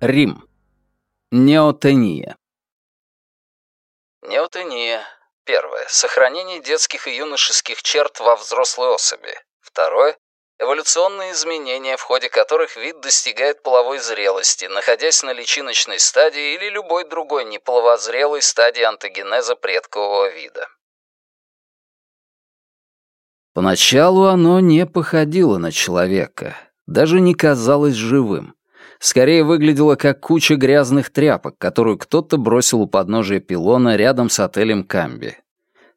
Рим. Неотения. Неотения. Первое. Сохранение детских и юношеских черт во взрослой особи. Второе. Эволюционные изменения, в ходе которых вид достигает половой зрелости, находясь на личиночной стадии или любой другой неполовозрелой стадии антогенеза предкового вида. Поначалу оно не походило на человека, даже не казалось живым. Скорее выглядело как куча грязных тряпок, которую кто-то бросил у подножия пилона рядом с отелем Камби.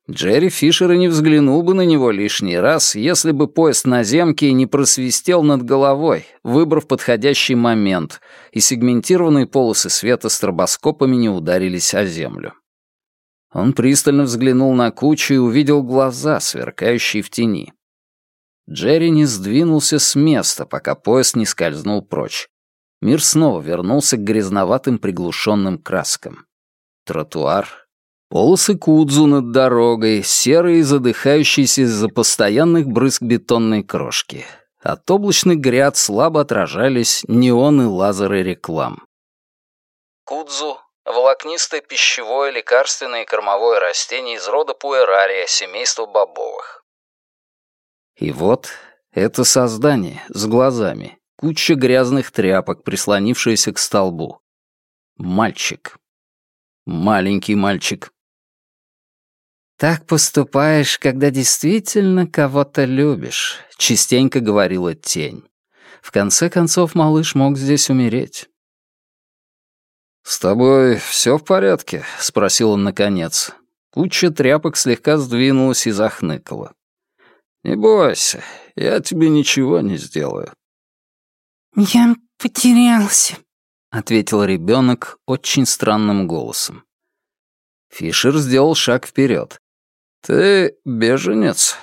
Джерри Фишер и не взглянул бы на него лишний раз, если бы поезд наземки не просвистел над головой, выбрав подходящий момент, и сегментированные полосы света стробоскопами не ударились о землю. Он пристально взглянул на кучу и увидел глаза, сверкающие в тени. Джерри не сдвинулся с места, пока поезд не скользнул прочь. Мир снова вернулся к грязноватым приглушенным краскам. Тротуар, Полосы кудзу над дорогой, серые задыхающиеся из-за постоянных брызг бетонной крошки. От облачных гряд слабо отражались неоны лазеры реклам. Кудзу — волокнистое пищевое, лекарственное и кормовое растение из рода пуэрария, семейства бобовых. И вот это создание с глазами, куча грязных тряпок, прислонившаяся к столбу. Мальчик. Маленький мальчик. «Так поступаешь, когда действительно кого-то любишь», — частенько говорила тень. В конце концов, малыш мог здесь умереть. «С тобой все в порядке?» — спросил он наконец. Куча тряпок слегка сдвинулась и захныкала. «Не бойся, я тебе ничего не сделаю». «Я потерялся», — ответил ребенок очень странным голосом. Фишер сделал шаг вперед. «Ты беженец?»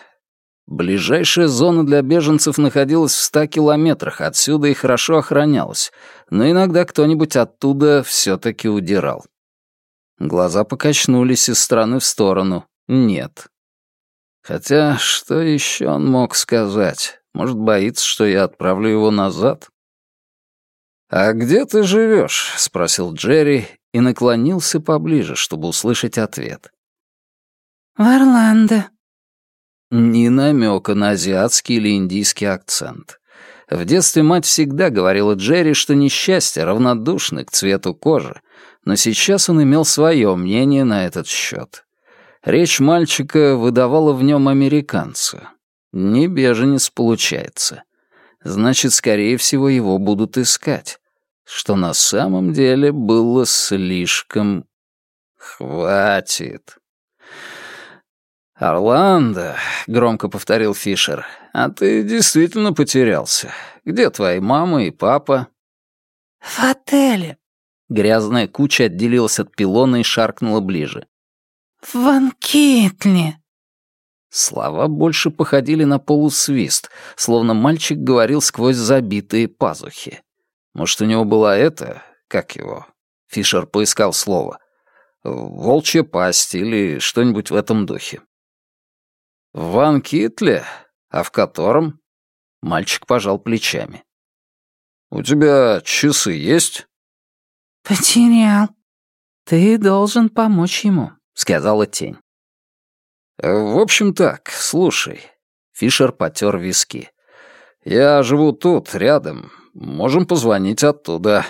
Ближайшая зона для беженцев находилась в ста километрах отсюда и хорошо охранялась, но иногда кто-нибудь оттуда все-таки удирал. Глаза покачнулись из стороны в сторону. Нет. Хотя, что еще он мог сказать? Может, боится, что я отправлю его назад? «А где ты живешь?» — спросил Джерри и наклонился поближе, чтобы услышать ответ. «В Орландо». Ни намека на азиатский или индийский акцент. В детстве мать всегда говорила Джерри, что несчастье равнодушны к цвету кожи, но сейчас он имел свое мнение на этот счет. Речь мальчика выдавала в нем американца. Не беженец получается. Значит, скорее всего, его будут искать. Что на самом деле было слишком... Хватит. «Орландо», — громко повторил Фишер, — «а ты действительно потерялся. Где твои мама и папа?» «В отеле». Грязная куча отделилась от пилона и шаркнула ближе. «В Ванкитле». Слова больше походили на полусвист, словно мальчик говорил сквозь забитые пазухи. Может, у него была это, как его? Фишер поискал слово. Волчья пасть или что-нибудь в этом духе. «В Ван Китле? А в котором?» Мальчик пожал плечами. «У тебя часы есть?» «Потерял. Ты должен помочь ему», — сказала тень. «В общем так, слушай». Фишер потер виски. «Я живу тут, рядом. Можем позвонить оттуда».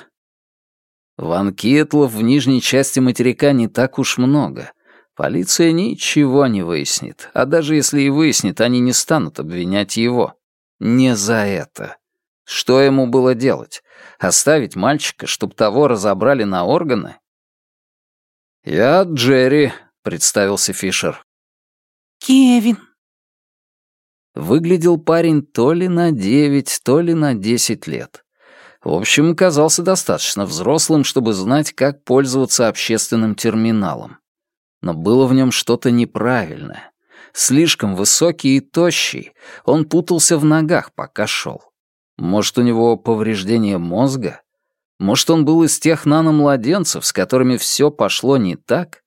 Ван Китлов в нижней части материка не так уж много. Полиция ничего не выяснит, а даже если и выяснит, они не станут обвинять его. Не за это. Что ему было делать? Оставить мальчика, чтобы того разобрали на органы? «Я Джерри», — представился Фишер. «Кевин». Выглядел парень то ли на девять, то ли на десять лет. В общем, казался достаточно взрослым, чтобы знать, как пользоваться общественным терминалом но было в нем что-то неправильное. Слишком высокий и тощий, он путался в ногах, пока шел. Может, у него повреждение мозга? Может, он был из тех наномладенцев, с которыми все пошло не так?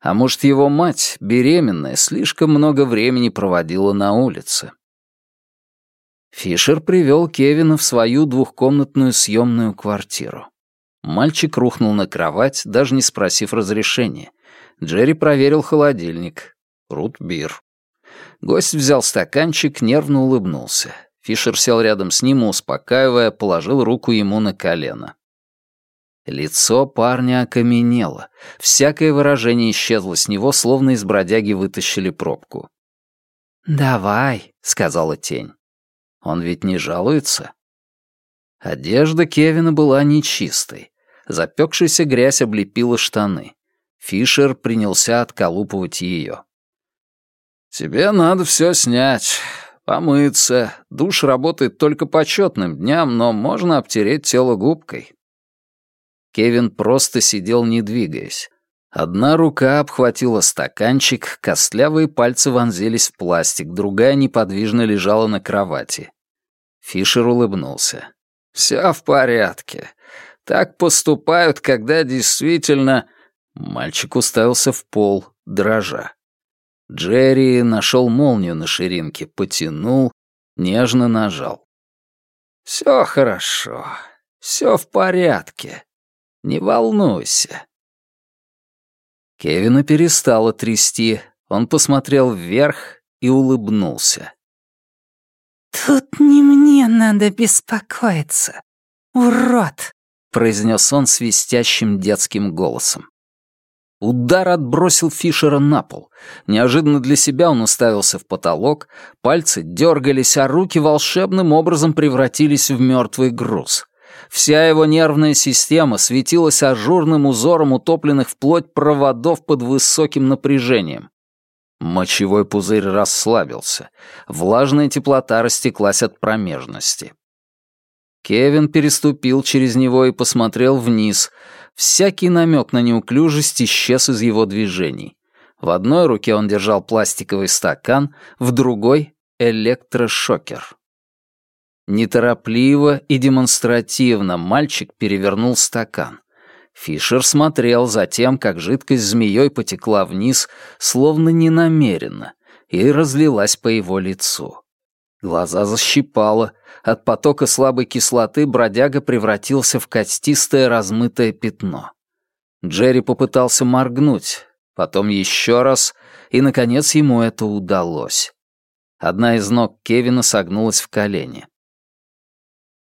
А может, его мать, беременная, слишком много времени проводила на улице? Фишер привел Кевина в свою двухкомнатную съемную квартиру. Мальчик рухнул на кровать, даже не спросив разрешения. Джерри проверил холодильник. Рут-бир. Гость взял стаканчик, нервно улыбнулся. Фишер сел рядом с ним, успокаивая, положил руку ему на колено. Лицо парня окаменело. Всякое выражение исчезло с него, словно из бродяги вытащили пробку. «Давай», — сказала тень. «Он ведь не жалуется?» Одежда Кевина была нечистой. Запекшаяся грязь облепила штаны. Фишер принялся отколупывать ее. «Тебе надо все снять, помыться. Душ работает только по четным дням, но можно обтереть тело губкой». Кевин просто сидел, не двигаясь. Одна рука обхватила стаканчик, костлявые пальцы вонзились в пластик, другая неподвижно лежала на кровати. Фишер улыбнулся. «Все в порядке. Так поступают, когда действительно...» Мальчик уставился в пол, дрожа. Джерри нашел молнию на ширинке, потянул, нежно нажал. «Все хорошо, все в порядке. Не волнуйся». Кевина перестало трясти. Он посмотрел вверх и улыбнулся. «Тут не мне надо беспокоиться, урод!» — произнес он свистящим детским голосом. Удар отбросил Фишера на пол. Неожиданно для себя он уставился в потолок, пальцы дергались, а руки волшебным образом превратились в мертвый груз. Вся его нервная система светилась ажурным узором утопленных вплоть проводов под высоким напряжением. Мочевой пузырь расслабился. Влажная теплота растеклась от промежности. Кевин переступил через него и посмотрел вниз. Всякий намек на неуклюжесть исчез из его движений. В одной руке он держал пластиковый стакан, в другой — электрошокер. Неторопливо и демонстративно мальчик перевернул стакан. Фишер смотрел за тем, как жидкость змеей потекла вниз, словно ненамеренно, и разлилась по его лицу. Глаза защипало, от потока слабой кислоты бродяга превратился в костистое размытое пятно. Джерри попытался моргнуть, потом еще раз, и, наконец, ему это удалось. Одна из ног Кевина согнулась в колени.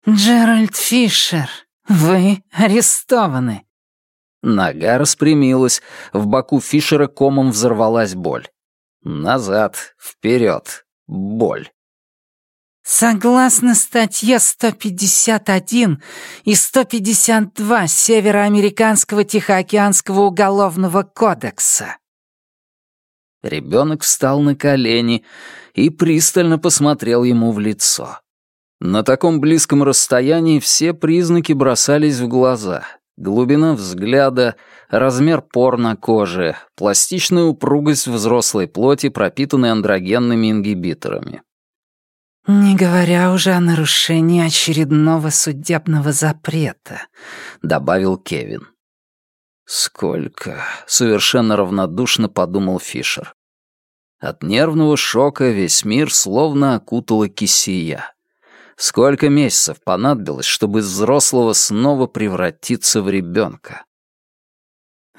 «Джеральд Фишер, вы арестованы». Нога распрямилась, в боку Фишера комом взорвалась боль. Назад, вперед, боль. Согласно статье 151 и 152 Североамериканского Тихоокеанского уголовного кодекса. Ребенок встал на колени и пристально посмотрел ему в лицо. На таком близком расстоянии все признаки бросались в глаза. Глубина взгляда, размер пор на коже, пластичная упругость взрослой плоти, пропитанной андрогенными ингибиторами. «Не говоря уже о нарушении очередного судебного запрета», — добавил Кевин. «Сколько?» — совершенно равнодушно подумал Фишер. От нервного шока весь мир словно окутала кисия. Сколько месяцев понадобилось, чтобы из взрослого снова превратиться в ребенка?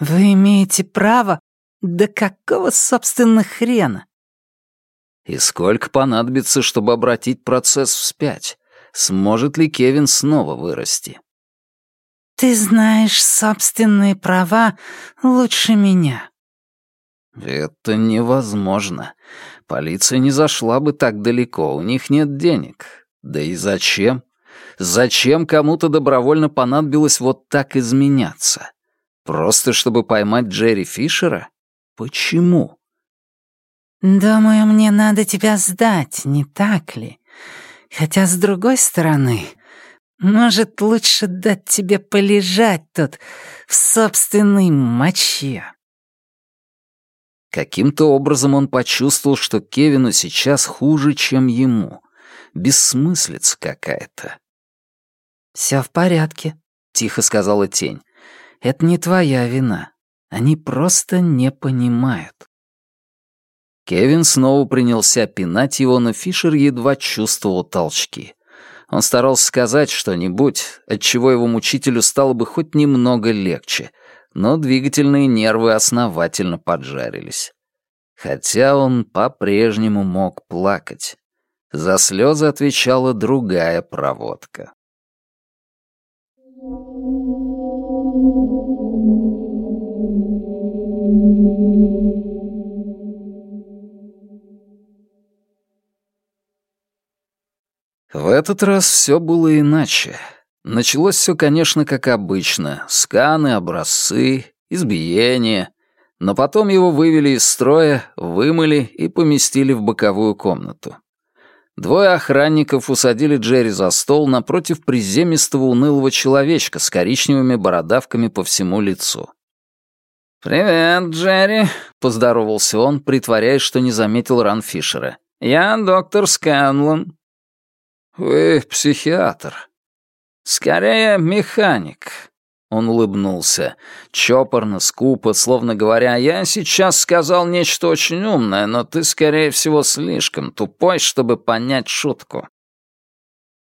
«Вы имеете право? Да какого, собственно, хрена?» И сколько понадобится, чтобы обратить процесс вспять? Сможет ли Кевин снова вырасти? «Ты знаешь собственные права лучше меня». «Это невозможно. Полиция не зашла бы так далеко, у них нет денег. Да и зачем? Зачем кому-то добровольно понадобилось вот так изменяться? Просто чтобы поймать Джерри Фишера? Почему?» «Думаю, мне надо тебя сдать, не так ли? Хотя, с другой стороны, может, лучше дать тебе полежать тут в собственной моче». Каким-то образом он почувствовал, что Кевину сейчас хуже, чем ему. Бессмыслица какая-то. «Все в порядке», — тихо сказала тень. «Это не твоя вина. Они просто не понимают». Кевин снова принялся пинать его, но Фишер едва чувствовал толчки. Он старался сказать что-нибудь, от чего его мучителю стало бы хоть немного легче, но двигательные нервы основательно поджарились. Хотя он по-прежнему мог плакать. За слезы отвечала другая проводка. В этот раз все было иначе. Началось все, конечно, как обычно. Сканы, образцы, избиения. Но потом его вывели из строя, вымыли и поместили в боковую комнату. Двое охранников усадили Джерри за стол напротив приземистого унылого человечка с коричневыми бородавками по всему лицу. «Привет, Джерри», — поздоровался он, притворяясь, что не заметил ран Фишера. «Я доктор Сканлон». «Вы психиатр?» «Скорее, механик», он улыбнулся. Чопорно, скупо, словно говоря, «Я сейчас сказал нечто очень умное, но ты, скорее всего, слишком тупой, чтобы понять шутку».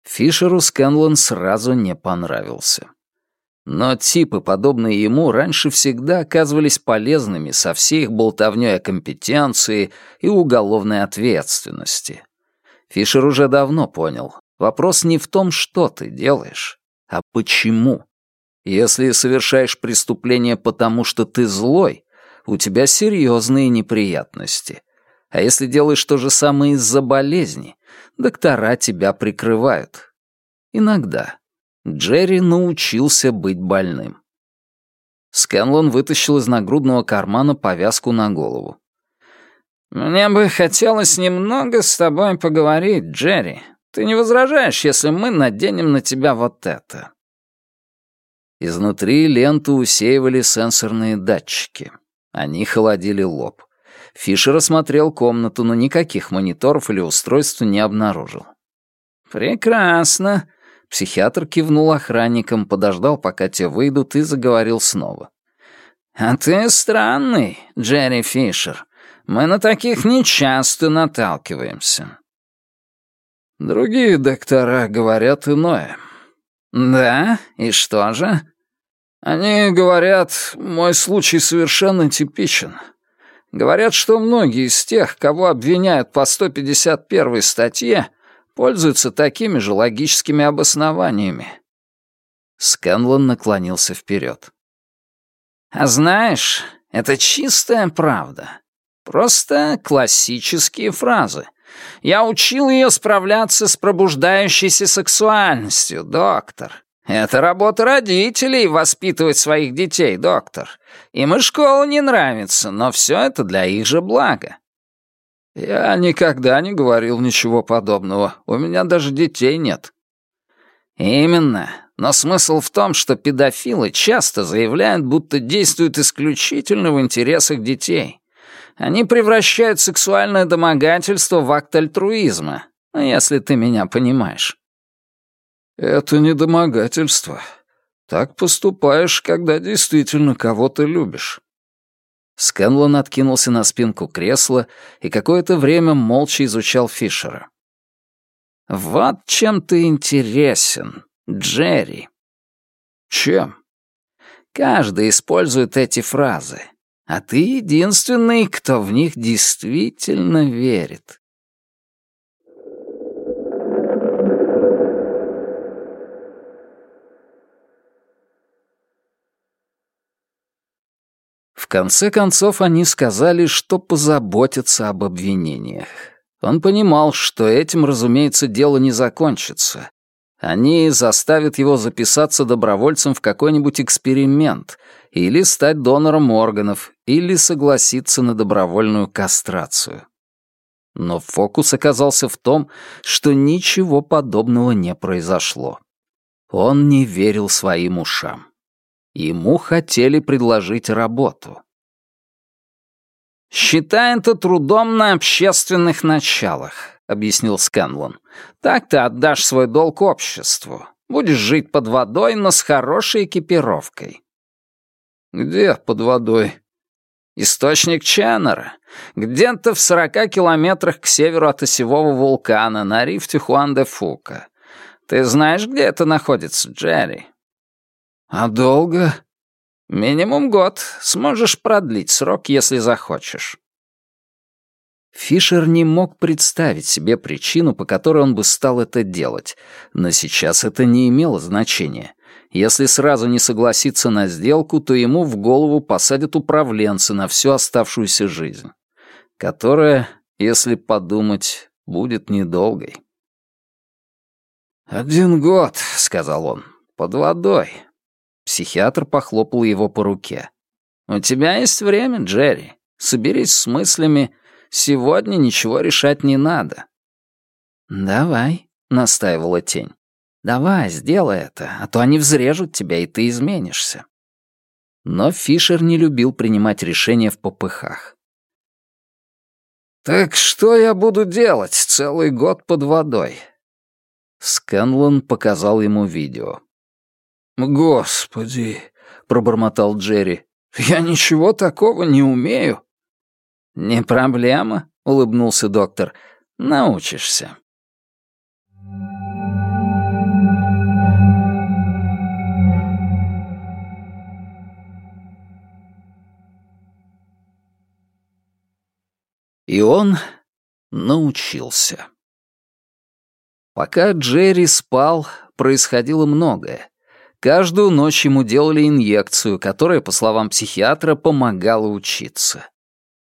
Фишеру Скэнлон сразу не понравился. Но типы, подобные ему, раньше всегда оказывались полезными со всей их болтовнёй о компетенции и уголовной ответственности. Фишер уже давно понял, вопрос не в том, что ты делаешь, а почему. Если совершаешь преступление потому, что ты злой, у тебя серьезные неприятности. А если делаешь то же самое из-за болезни, доктора тебя прикрывают. Иногда. Джерри научился быть больным. Скэнлон вытащил из нагрудного кармана повязку на голову. «Мне бы хотелось немного с тобой поговорить, Джерри. Ты не возражаешь, если мы наденем на тебя вот это?» Изнутри ленту усеивали сенсорные датчики. Они холодили лоб. Фишер осмотрел комнату, но никаких мониторов или устройств не обнаружил. «Прекрасно», — психиатр кивнул охранникам, подождал, пока те выйдут, и заговорил снова. «А ты странный, Джерри Фишер. Мы на таких нечасто наталкиваемся». «Другие доктора говорят иное», «Да? И что же?» «Они говорят, мой случай совершенно типичен. Говорят, что многие из тех, кого обвиняют по 151 статье, пользуются такими же логическими обоснованиями». Скэнлон наклонился вперед. «А знаешь, это чистая правда. Просто классические фразы. Я учил ее справляться с пробуждающейся сексуальностью, доктор. Это работа родителей — воспитывать своих детей, доктор. Им и школа не нравится, но все это для их же блага. Я никогда не говорил ничего подобного. У меня даже детей нет. Именно. Но смысл в том, что педофилы часто заявляют, будто действуют исключительно в интересах детей. Они превращают сексуальное домогательство в акт альтруизма, если ты меня понимаешь». «Это не домогательство. Так поступаешь, когда действительно кого-то любишь». Скэнлон откинулся на спинку кресла и какое-то время молча изучал Фишера. «Вот чем ты интересен, Джерри». «Чем?» «Каждый использует эти фразы а ты единственный, кто в них действительно верит. В конце концов они сказали, что позаботятся об обвинениях. Он понимал, что этим, разумеется, дело не закончится, они заставят его записаться добровольцем в какой-нибудь эксперимент, или стать донором органов, или согласиться на добровольную кастрацию. Но фокус оказался в том, что ничего подобного не произошло. Он не верил своим ушам. Ему хотели предложить работу. «Считай это трудом на общественных началах», — объяснил Скэнлон. «Так ты отдашь свой долг обществу. Будешь жить под водой, но с хорошей экипировкой». «Где под водой?» «Источник Ченнера. Где-то в сорока километрах к северу от осевого вулкана на рифте Хуан-де-Фука. Ты знаешь, где это находится, Джерри?» «А долго?» «Минимум год. Сможешь продлить срок, если захочешь». Фишер не мог представить себе причину, по которой он бы стал это делать, но сейчас это не имело значения. Если сразу не согласиться на сделку, то ему в голову посадят управленца на всю оставшуюся жизнь, которая, если подумать, будет недолгой. «Один год», — сказал он, — «под водой». Психиатр похлопал его по руке. «У тебя есть время, Джерри. Соберись с мыслями Сегодня ничего решать не надо». «Давай», — настаивала тень. «Давай, сделай это, а то они взрежут тебя, и ты изменишься». Но Фишер не любил принимать решения в попыхах. «Так что я буду делать целый год под водой?» Сканлон показал ему видео. «Господи!» — пробормотал Джерри. «Я ничего такого не умею». «Не проблема», — улыбнулся доктор. «Научишься». И он научился. Пока Джерри спал, происходило многое. Каждую ночь ему делали инъекцию, которая, по словам психиатра, помогала учиться.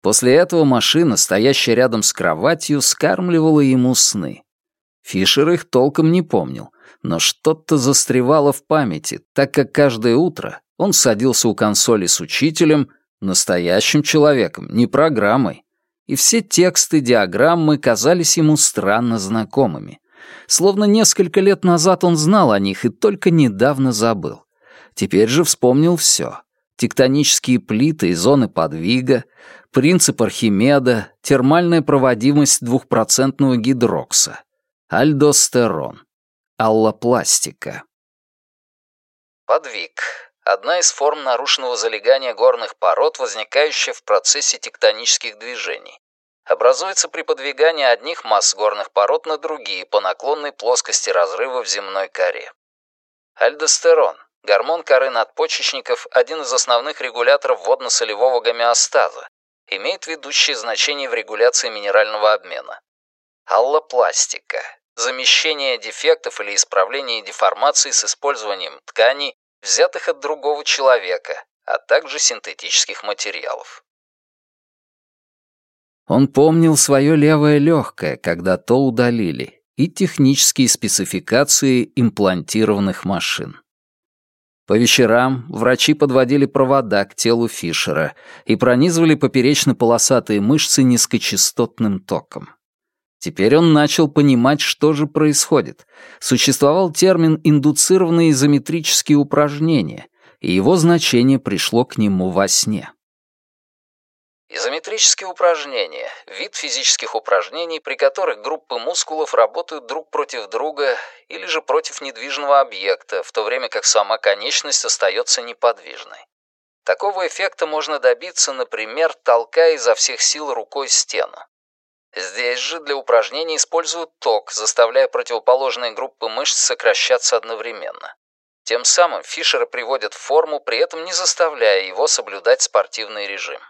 После этого машина, стоящая рядом с кроватью, скармливала ему сны. Фишер их толком не помнил, но что-то застревало в памяти, так как каждое утро он садился у консоли с учителем, настоящим человеком, не программой, и все тексты, диаграммы казались ему странно знакомыми. Словно несколько лет назад он знал о них и только недавно забыл. Теперь же вспомнил все. Тектонические плиты и зоны подвига, принцип Архимеда, термальная проводимость двухпроцентного гидрокса, альдостерон, аллопластика. Подвиг – одна из форм нарушенного залегания горных пород, возникающая в процессе тектонических движений. Образуется при подвигании одних масс горных пород на другие по наклонной плоскости разрыва в земной коре. Альдостерон – гормон коры надпочечников, один из основных регуляторов водно-солевого гомеостаза, имеет ведущее значение в регуляции минерального обмена. Аллопластика – замещение дефектов или исправление деформаций с использованием тканей, взятых от другого человека, а также синтетических материалов. Он помнил свое левое легкое, когда то удалили, и технические спецификации имплантированных машин. По вечерам врачи подводили провода к телу Фишера и пронизывали поперечно-полосатые мышцы низкочастотным током. Теперь он начал понимать, что же происходит. Существовал термин «индуцированные изометрические упражнения», и его значение пришло к нему во сне. Изометрические упражнения – вид физических упражнений, при которых группы мускулов работают друг против друга или же против недвижного объекта, в то время как сама конечность остается неподвижной. Такого эффекта можно добиться, например, толкая изо всех сил рукой стену. Здесь же для упражнений используют ток, заставляя противоположные группы мышц сокращаться одновременно. Тем самым Фишера приводят в форму, при этом не заставляя его соблюдать спортивный режим.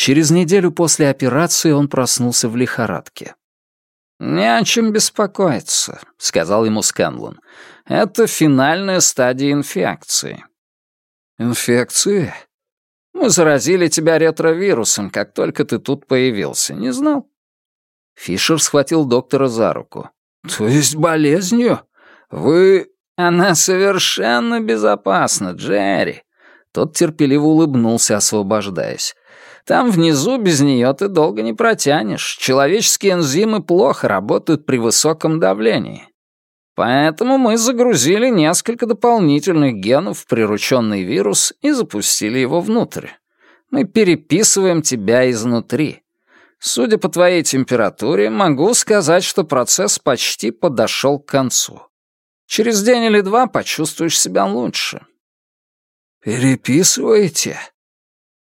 Через неделю после операции он проснулся в лихорадке. «Не о чем беспокоиться», — сказал ему Сканлон. «Это финальная стадия инфекции». «Инфекции?» «Мы заразили тебя ретровирусом, как только ты тут появился. Не знал?» Фишер схватил доктора за руку. «То есть болезнью? Вы...» «Она совершенно безопасна, Джерри». Тот терпеливо улыбнулся, освобождаясь. Там внизу без нее ты долго не протянешь. Человеческие энзимы плохо работают при высоком давлении. Поэтому мы загрузили несколько дополнительных генов в прирученный вирус и запустили его внутрь. Мы переписываем тебя изнутри. Судя по твоей температуре, могу сказать, что процесс почти подошел к концу. Через день или два почувствуешь себя лучше. «Переписываете?»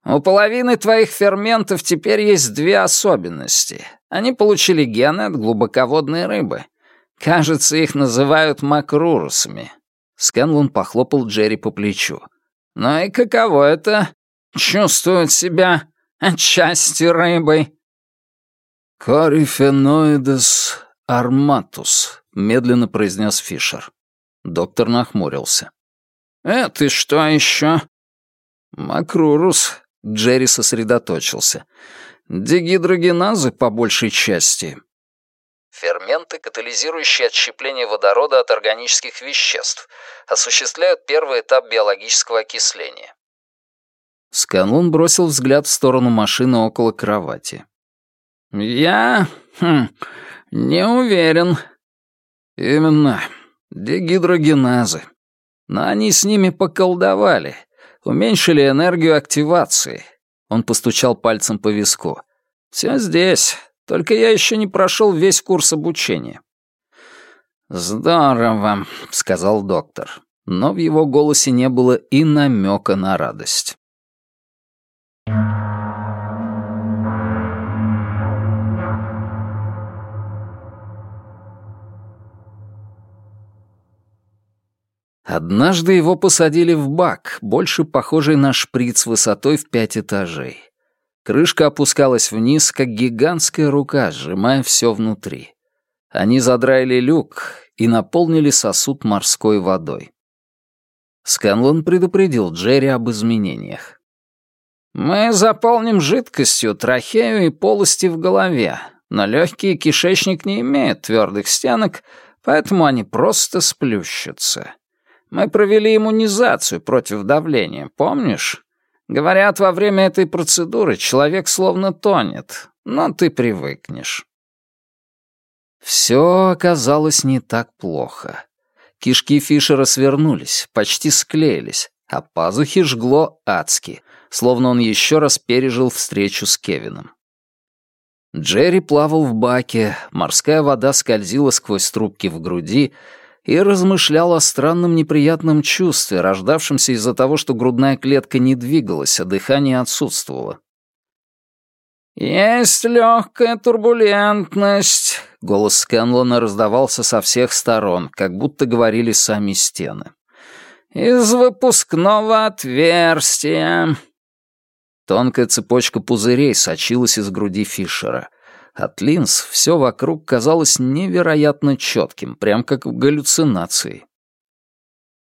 У половины твоих ферментов теперь есть две особенности. Они получили гены от глубоководной рыбы. Кажется, их называют макрурусами». Скэнлон похлопал Джерри по плечу. «Ну и каково это? Чувствовать себя отчасти рыбой?» «Корифеноидес арматус», — медленно произнес Фишер. Доктор нахмурился. «Это что еще?» «Макрурус», — Джерри сосредоточился. «Дегидрогеназы по большей части». Ферменты, катализирующие отщепление водорода от органических веществ, осуществляют первый этап биологического окисления. Сканлун бросил взгляд в сторону машины около кровати. «Я... Хм, не уверен». «Именно. Дегидрогеназы. Но они с ними поколдовали. Уменьшили энергию активации». Он постучал пальцем по виску. «Все здесь. Только я еще не прошел весь курс обучения». «Здорово», — сказал доктор. Но в его голосе не было и намека на радость. Однажды его посадили в бак, больше похожий на шприц высотой в пять этажей. Крышка опускалась вниз, как гигантская рука, сжимая все внутри. Они задраили люк и наполнили сосуд морской водой. Сканлон предупредил Джерри об изменениях. «Мы заполним жидкостью трахею и полости в голове, но легкий кишечник не имеет твердых стенок, поэтому они просто сплющатся. Мы провели иммунизацию против давления, помнишь? Говорят, во время этой процедуры человек словно тонет, но ты привыкнешь. Все оказалось не так плохо. Кишки Фишера свернулись, почти склеились, а пазухи жгло адски, словно он еще раз пережил встречу с Кевином. Джерри плавал в баке, морская вода скользила сквозь трубки в груди, и размышлял о странном неприятном чувстве, рождавшемся из-за того, что грудная клетка не двигалась, а дыхание отсутствовало. «Есть легкая турбулентность», — голос Скэнлона раздавался со всех сторон, как будто говорили сами стены. «Из выпускного отверстия». Тонкая цепочка пузырей сочилась из груди Фишера. От линз все вокруг казалось невероятно четким, прям как в галлюцинации.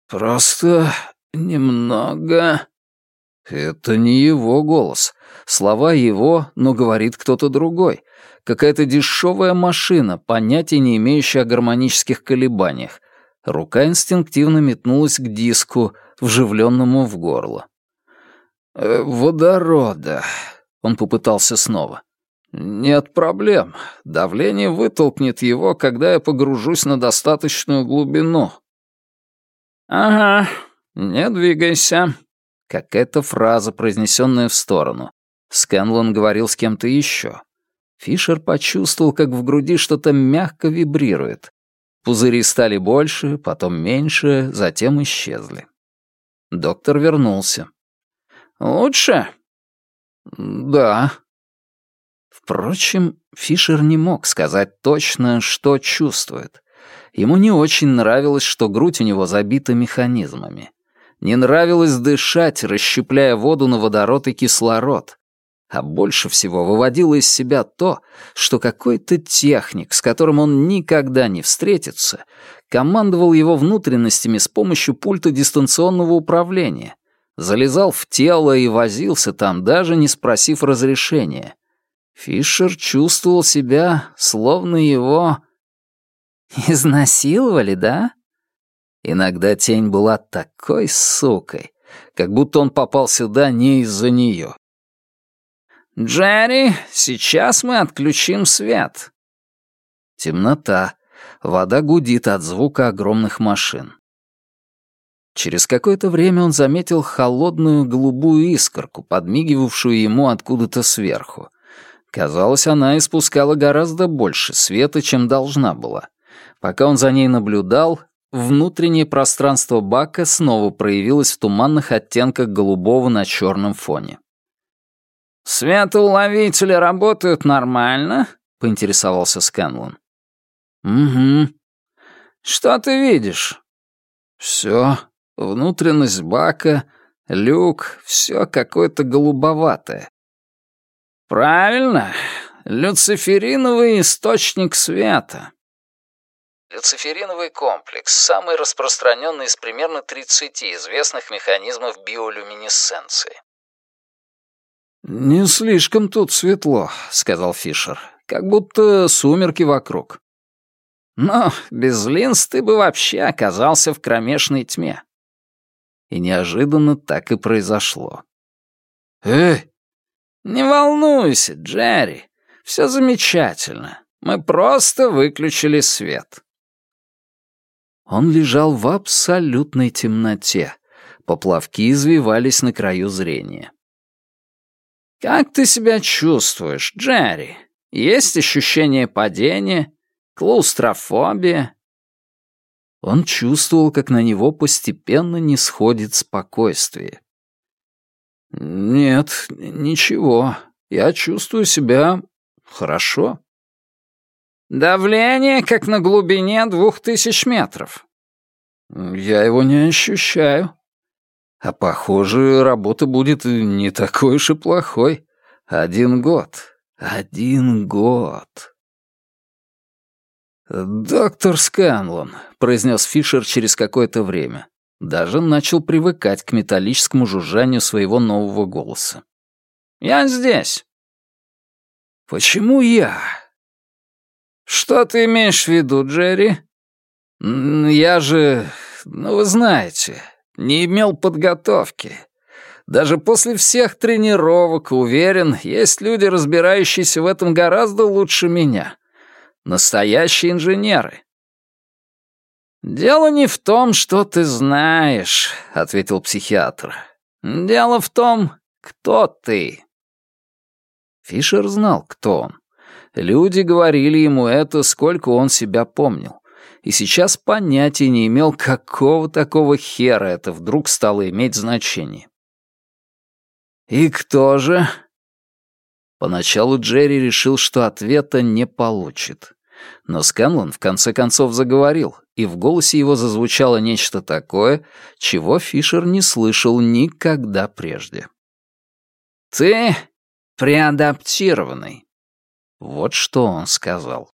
«Просто немного...» Это не его голос. Слова его, но говорит кто-то другой. Какая-то дешевая машина, понятия не имеющая о гармонических колебаниях. Рука инстинктивно метнулась к диску, вживленному в горло. «Э, «Водорода», — он попытался снова. «Нет проблем. Давление вытолкнет его, когда я погружусь на достаточную глубину». «Ага, не двигайся». Какая-то фраза, произнесенная в сторону. Скэнлон говорил с кем-то еще. Фишер почувствовал, как в груди что-то мягко вибрирует. Пузыри стали больше, потом меньше, затем исчезли. Доктор вернулся. «Лучше?» «Да», Впрочем, Фишер не мог сказать точно, что чувствует. Ему не очень нравилось, что грудь у него забита механизмами. Не нравилось дышать, расщепляя воду на водород и кислород. А больше всего выводило из себя то, что какой-то техник, с которым он никогда не встретится, командовал его внутренностями с помощью пульта дистанционного управления, залезал в тело и возился там, даже не спросив разрешения — Фишер чувствовал себя, словно его... Изнасиловали, да? Иногда тень была такой сукой, как будто он попал сюда не из-за нее. «Джерри, сейчас мы отключим свет». Темнота. Вода гудит от звука огромных машин. Через какое-то время он заметил холодную голубую искорку, подмигивавшую ему откуда-то сверху. Казалось, она испускала гораздо больше света, чем должна была. Пока он за ней наблюдал, внутреннее пространство бака снова проявилось в туманных оттенках голубого на черном фоне. «Светоуловители работают нормально?» — поинтересовался Скэнлон. «Угу». «Что ты видишь?» «Все. Внутренность бака, люк, все какое-то голубоватое». «Правильно. Люцифериновый источник света». Люцифериновый комплекс — самый распространенный из примерно 30 известных механизмов биолюминесценции. «Не слишком тут светло», — сказал Фишер. «Как будто сумерки вокруг». «Но без линз ты бы вообще оказался в кромешной тьме». И неожиданно так и произошло. «Эй!» «Не волнуйся, Джерри. Все замечательно. Мы просто выключили свет». Он лежал в абсолютной темноте. Поплавки извивались на краю зрения. «Как ты себя чувствуешь, Джерри? Есть ощущение падения? Клаустрофобия?» Он чувствовал, как на него постепенно не сходит спокойствие. «Нет, ничего. Я чувствую себя хорошо». «Давление, как на глубине двух тысяч метров». «Я его не ощущаю. А похоже, работа будет не такой уж и плохой. Один год. Один год». «Доктор Сканлон», — произнес Фишер через какое-то время. Даже начал привыкать к металлическому жужжанию своего нового голоса. «Я здесь». «Почему я?» «Что ты имеешь в виду, Джерри?» «Я же, ну вы знаете, не имел подготовки. Даже после всех тренировок, уверен, есть люди, разбирающиеся в этом гораздо лучше меня. Настоящие инженеры». «Дело не в том, что ты знаешь», — ответил психиатр. «Дело в том, кто ты». Фишер знал, кто он. Люди говорили ему это, сколько он себя помнил. И сейчас понятия не имел, какого такого хера это вдруг стало иметь значение. «И кто же?» Поначалу Джерри решил, что ответа не получит. Но Сканлон в конце концов заговорил, и в голосе его зазвучало нечто такое, чего Фишер не слышал никогда прежде. «Ты преадаптированный. Вот что он сказал.